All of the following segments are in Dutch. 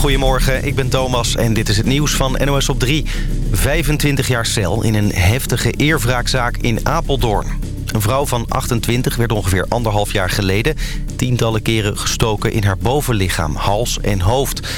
Goedemorgen, ik ben Thomas en dit is het nieuws van NOS op 3. 25 jaar cel in een heftige eerwraakzaak in Apeldoorn. Een vrouw van 28 werd ongeveer anderhalf jaar geleden... tientallen keren gestoken in haar bovenlichaam, hals en hoofd.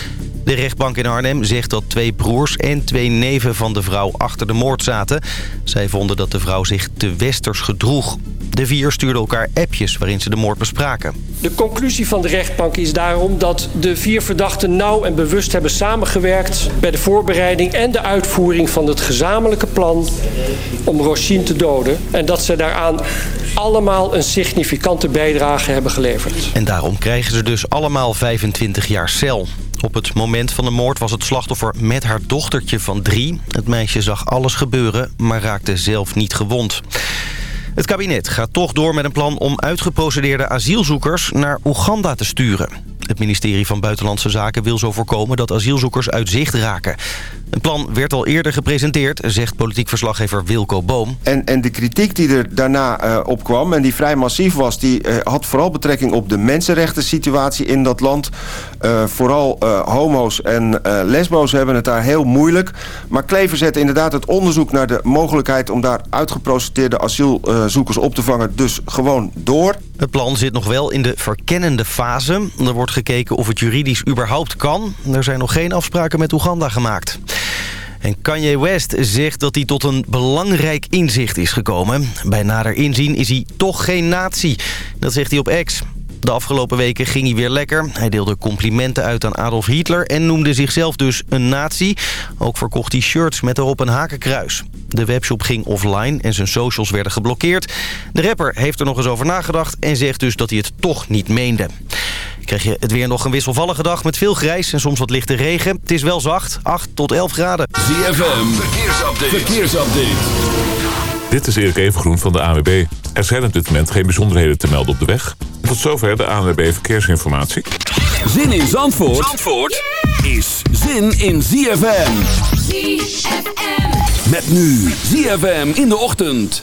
De rechtbank in Arnhem zegt dat twee broers en twee neven van de vrouw achter de moord zaten. Zij vonden dat de vrouw zich te westers gedroeg. De vier stuurden elkaar appjes waarin ze de moord bespraken. De conclusie van de rechtbank is daarom dat de vier verdachten nauw en bewust hebben samengewerkt... bij de voorbereiding en de uitvoering van het gezamenlijke plan om Roisin te doden. En dat ze daaraan allemaal een significante bijdrage hebben geleverd. En daarom krijgen ze dus allemaal 25 jaar cel. Op het moment van de moord was het slachtoffer met haar dochtertje van drie. Het meisje zag alles gebeuren, maar raakte zelf niet gewond. Het kabinet gaat toch door met een plan om uitgeprocedeerde asielzoekers naar Oeganda te sturen. Het ministerie van Buitenlandse Zaken wil zo voorkomen dat asielzoekers uit zicht raken. Een plan werd al eerder gepresenteerd, zegt politiek verslaggever Wilco Boom. En, en de kritiek die er daarna uh, op kwam en die vrij massief was... die uh, had vooral betrekking op de mensenrechten situatie in dat land. Uh, vooral homo's en lesbo's hebben het daar heel moeilijk. Maar Klever zette inderdaad het onderzoek naar de mogelijkheid... om daar uitgeprocedeerde asielzoekers op te vangen dus gewoon door. Het plan zit nog wel in de verkennende fase. Er wordt gekeken of het juridisch überhaupt kan. Er zijn nog geen afspraken met Oeganda gemaakt. En Kanye West zegt dat hij tot een belangrijk inzicht is gekomen. Bij nader inzien is hij toch geen nazi. Dat zegt hij op X. De afgelopen weken ging hij weer lekker. Hij deelde complimenten uit aan Adolf Hitler en noemde zichzelf dus een nazi. Ook verkocht hij shirts met erop een hakenkruis. De webshop ging offline en zijn socials werden geblokkeerd. De rapper heeft er nog eens over nagedacht en zegt dus dat hij het toch niet meende. Krijg je het weer nog een wisselvallige dag met veel grijs en soms wat lichte regen. Het is wel zacht, 8 tot 11 graden. ZFM, verkeersupdate. verkeersupdate. Dit is Erik Evengroen van de AWB. Er zijn op dit moment geen bijzonderheden te melden op de weg. Tot zover de ANWB Verkeersinformatie. Zin in Zandvoort, Zandvoort is zin in ZFM. ZFM. Met nu ZFM in de ochtend.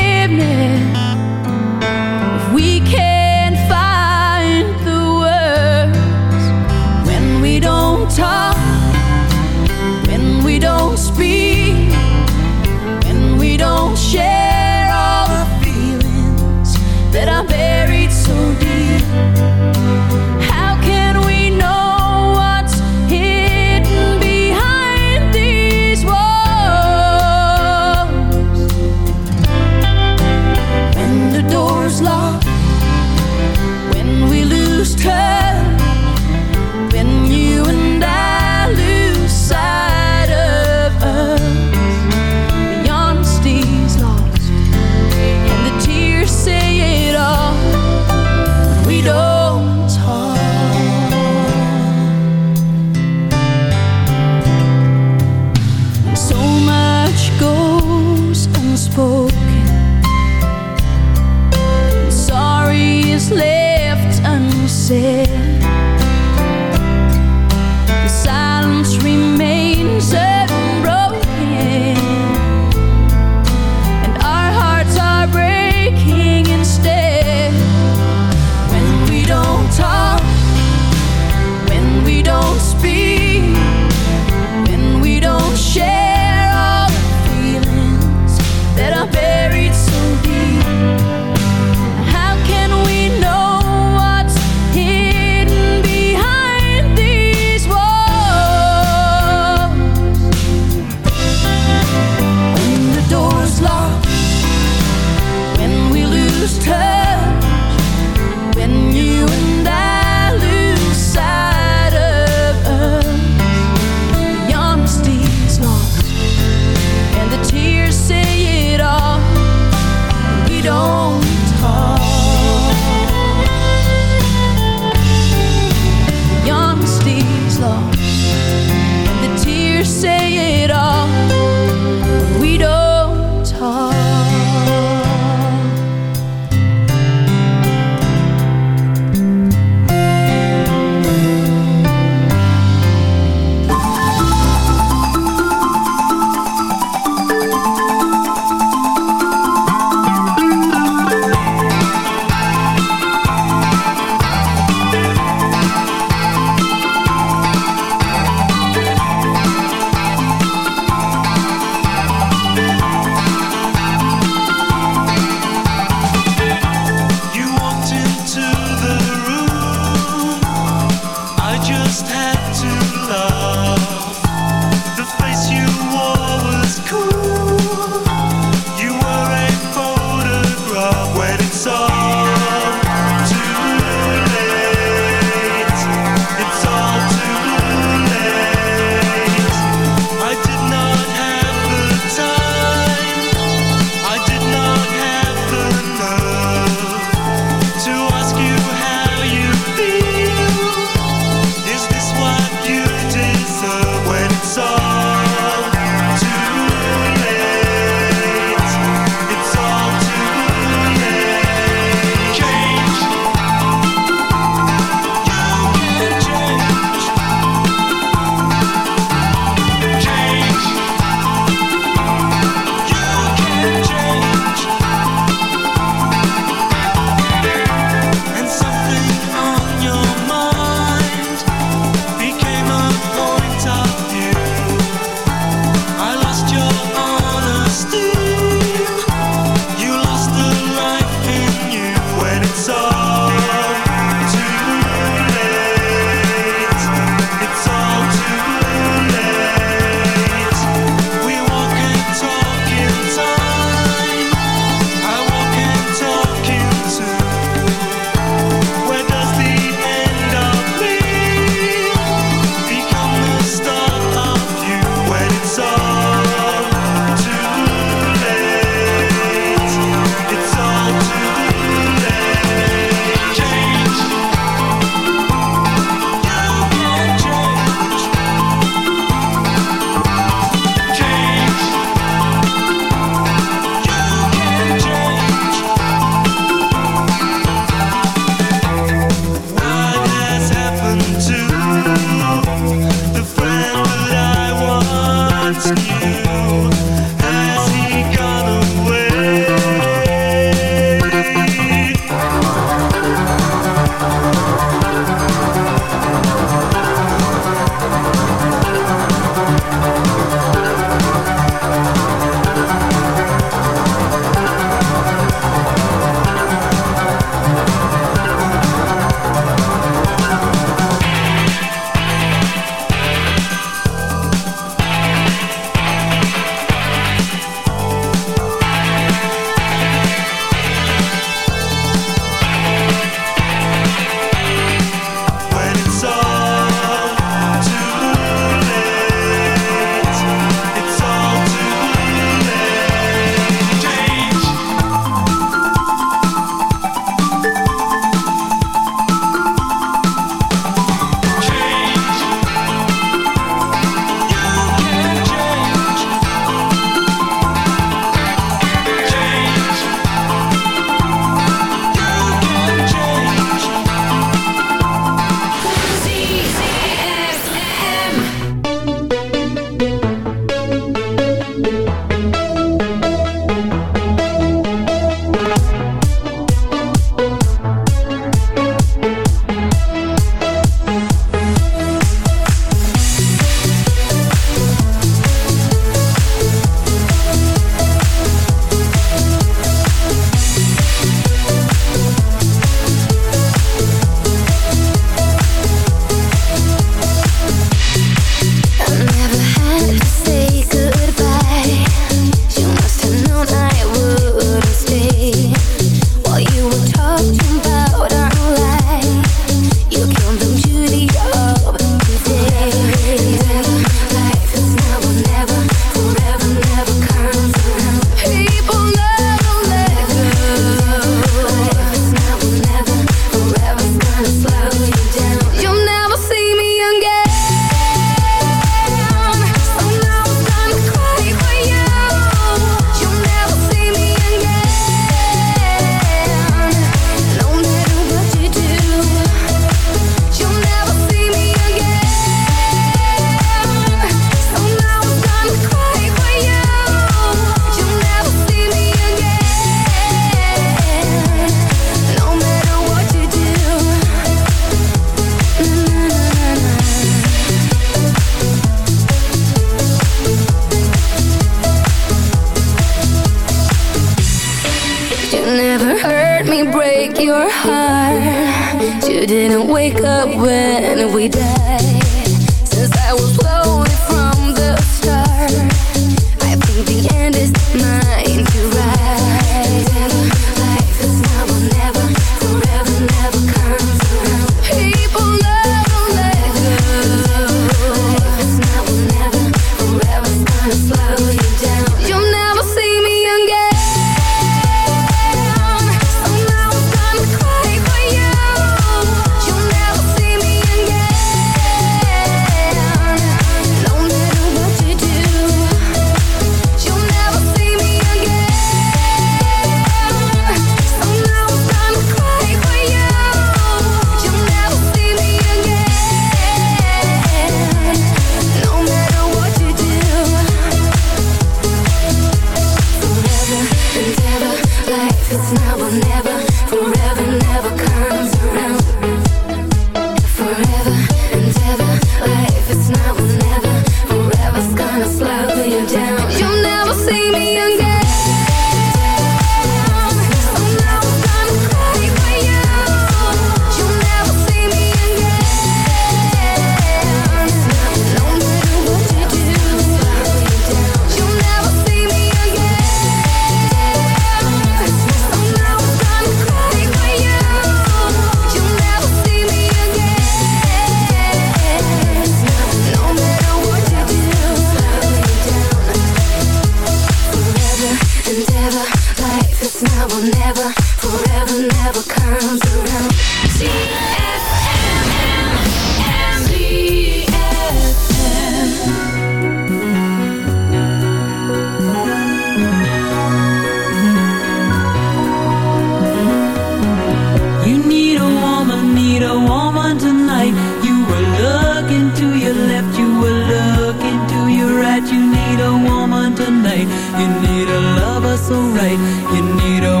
right. You need a lover so right. You need a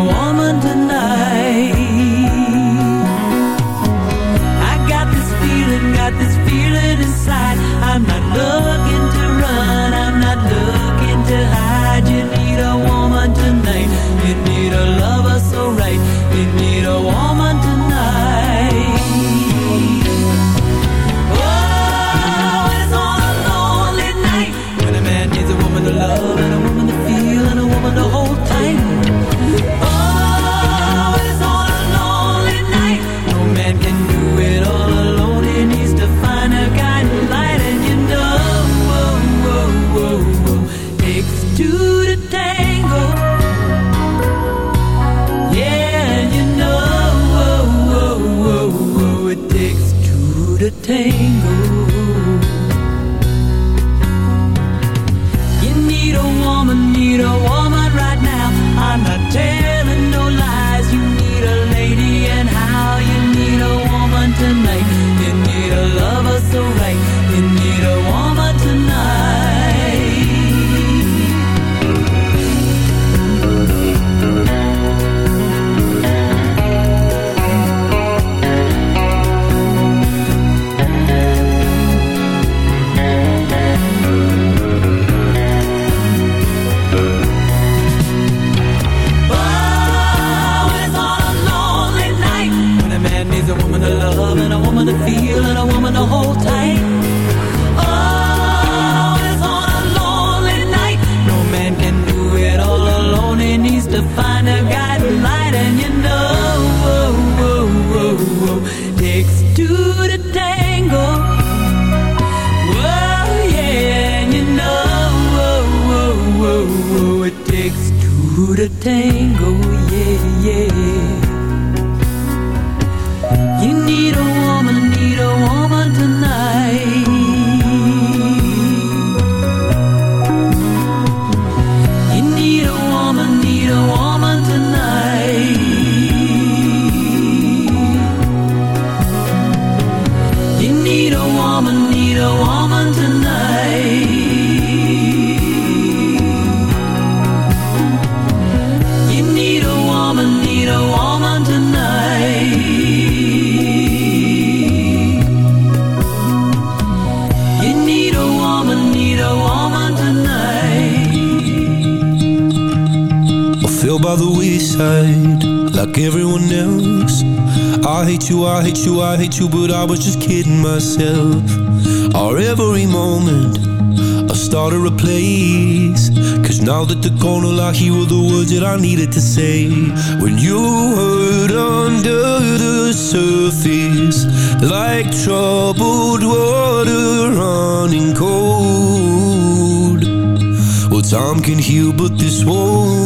myself. Or every moment I start to replace. Cause now that the corner lock Here were the words that I needed to say. When you heard under the surface Like troubled water running cold. Well time can heal but this won't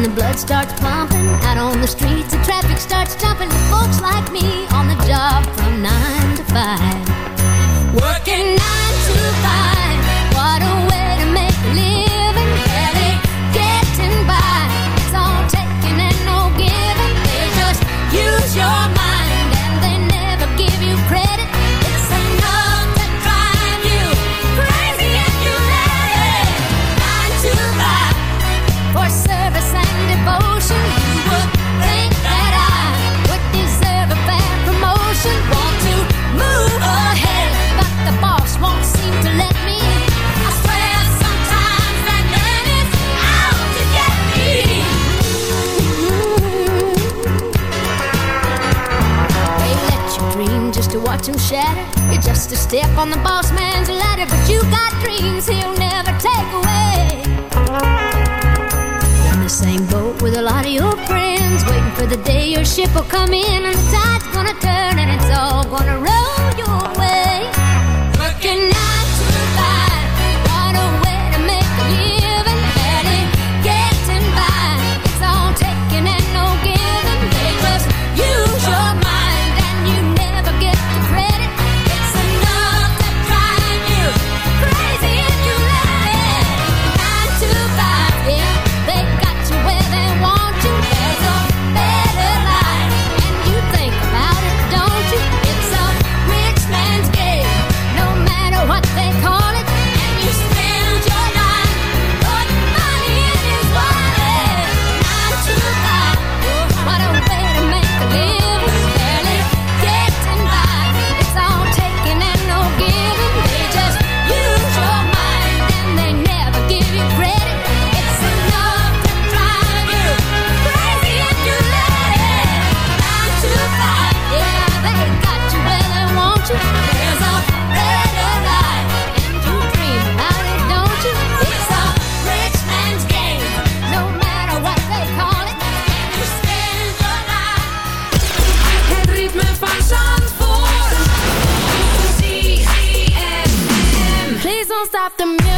When the blood starts pumping out on the street. stop the music.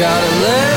gotta live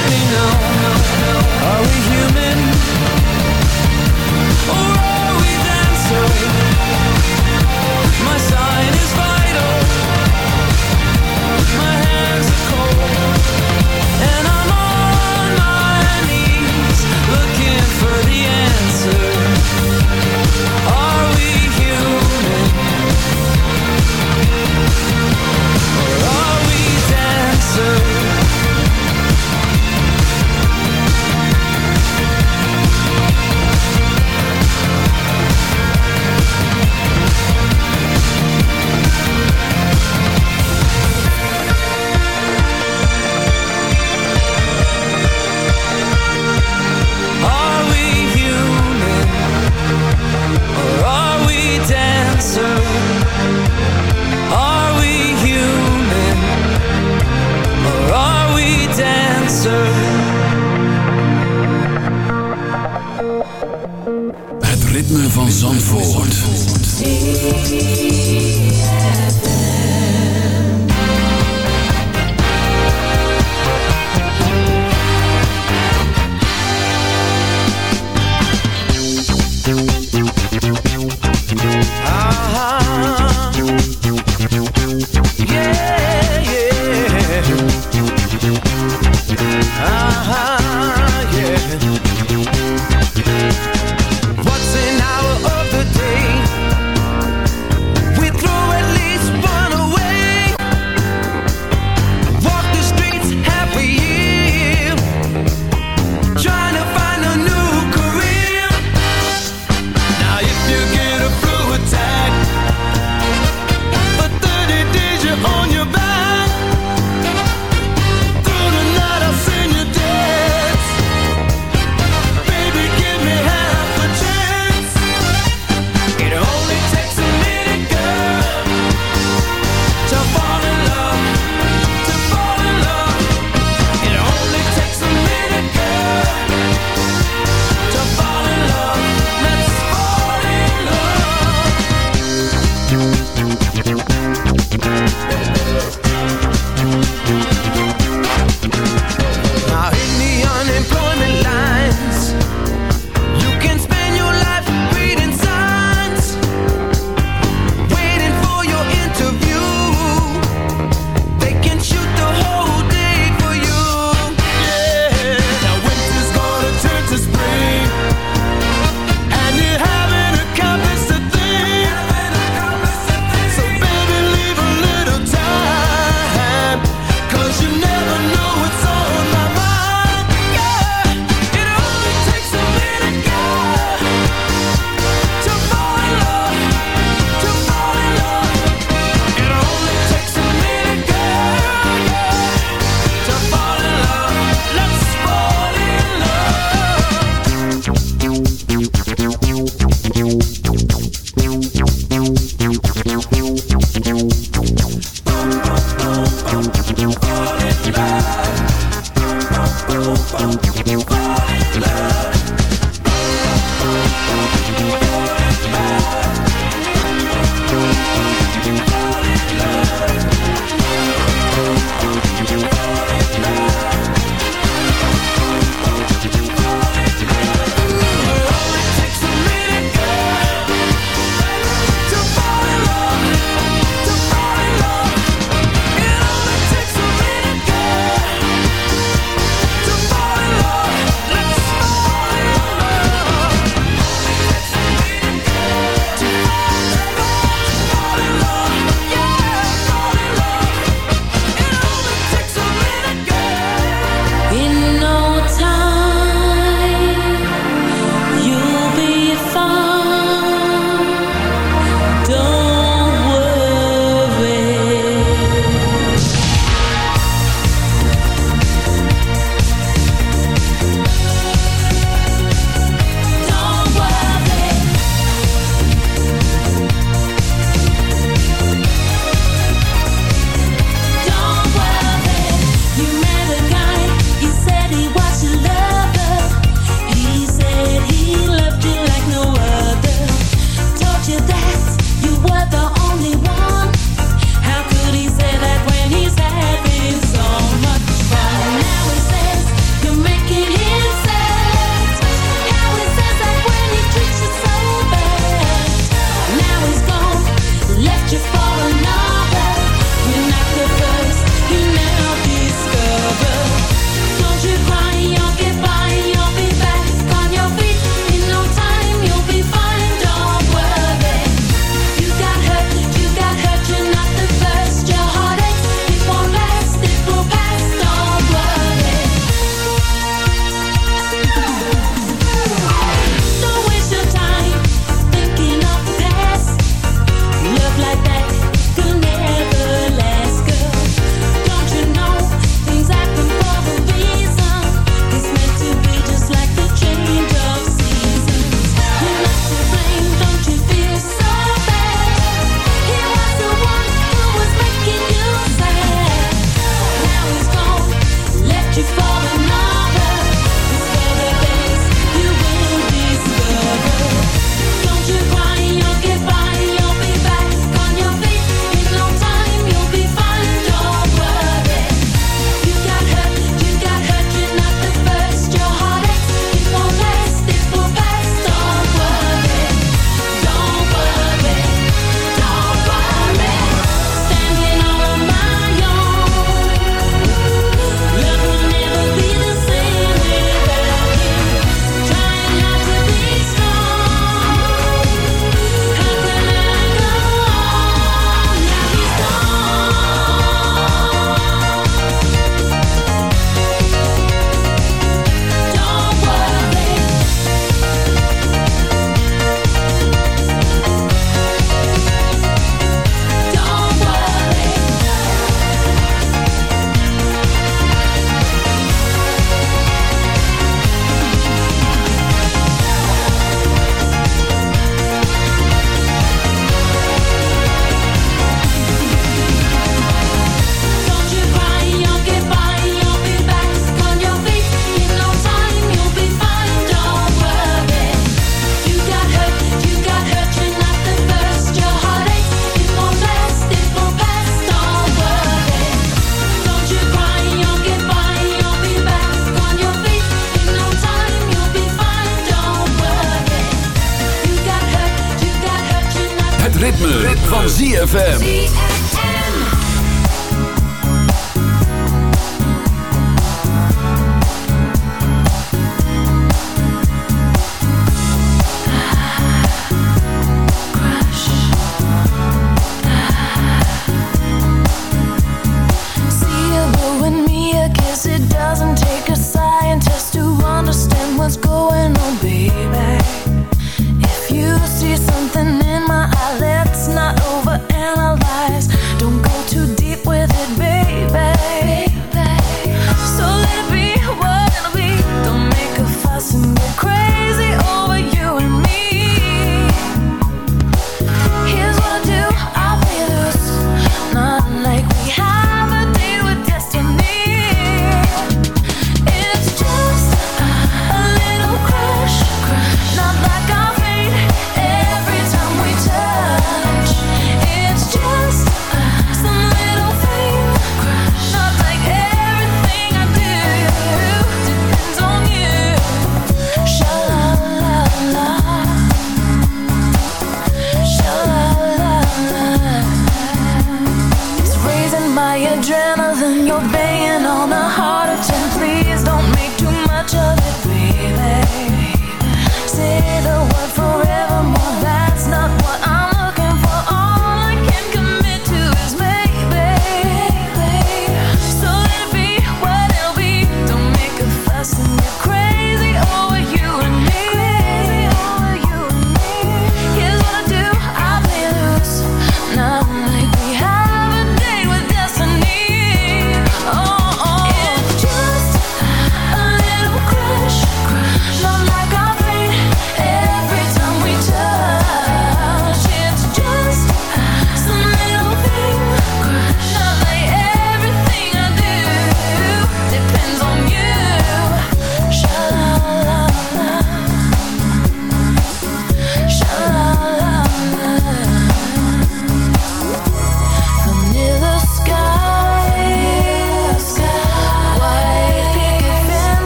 van ZFM.